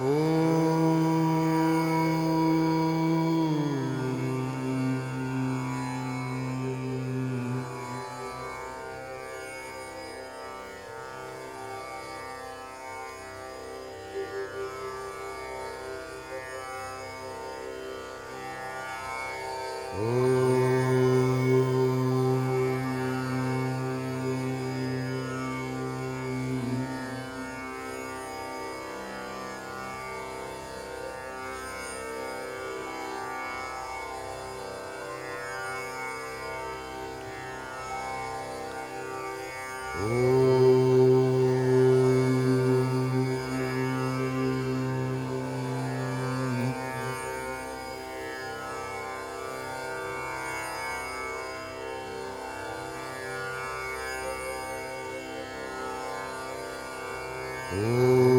Oh. Oh. आनन्दमयी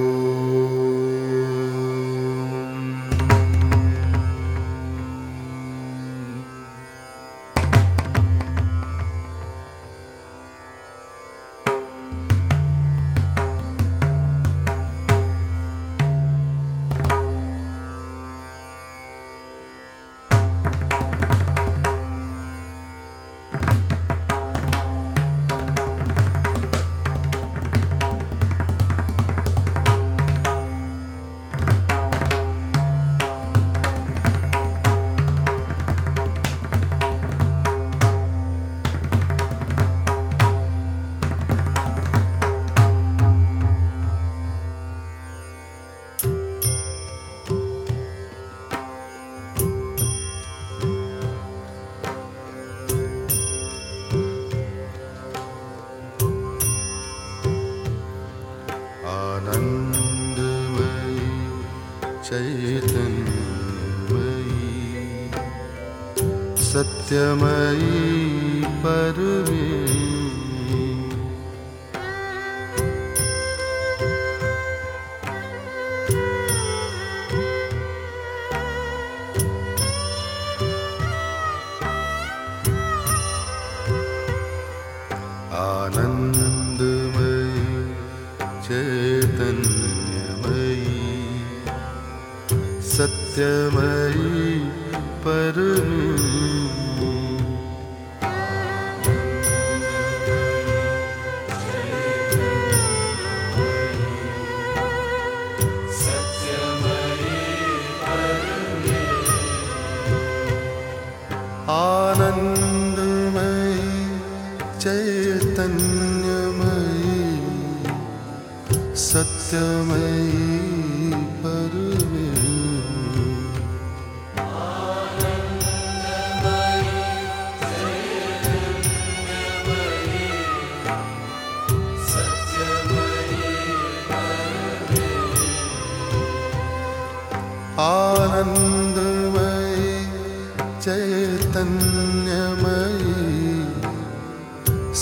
सत्यमयी परमे आनन्दमयी चैतन्यमयी सत्यमयी परमे चैतन्यमयी सत्यमयी परमे आनन्दमयी चैतन्यमयी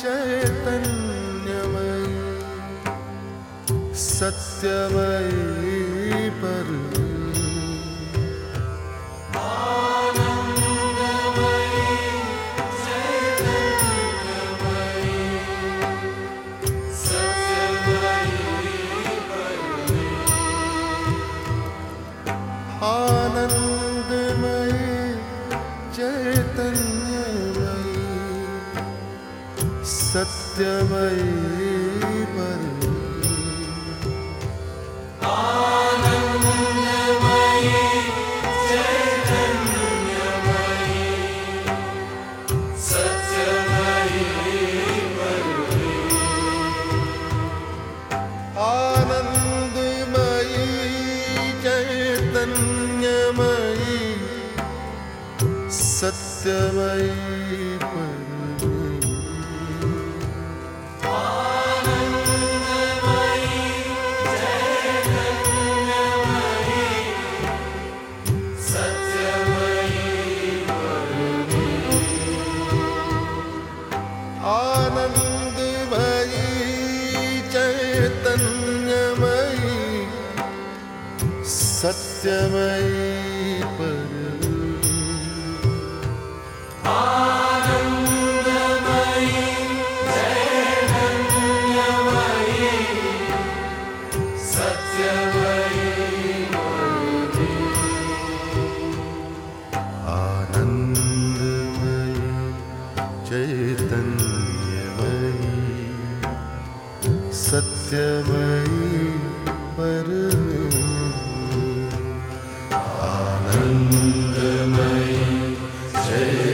चैतन्यमयी सत्यमयी परमे आनन्दमयी चैतन्यमयी सत्यमयी परमे आनन्दमयी चैतन्यमयी सत्यमयी चैतन्यमयी सत्यमयी पर आनन्दमयी चैतन्यमयी सत्यमयी परमे आनन्दमयी जय।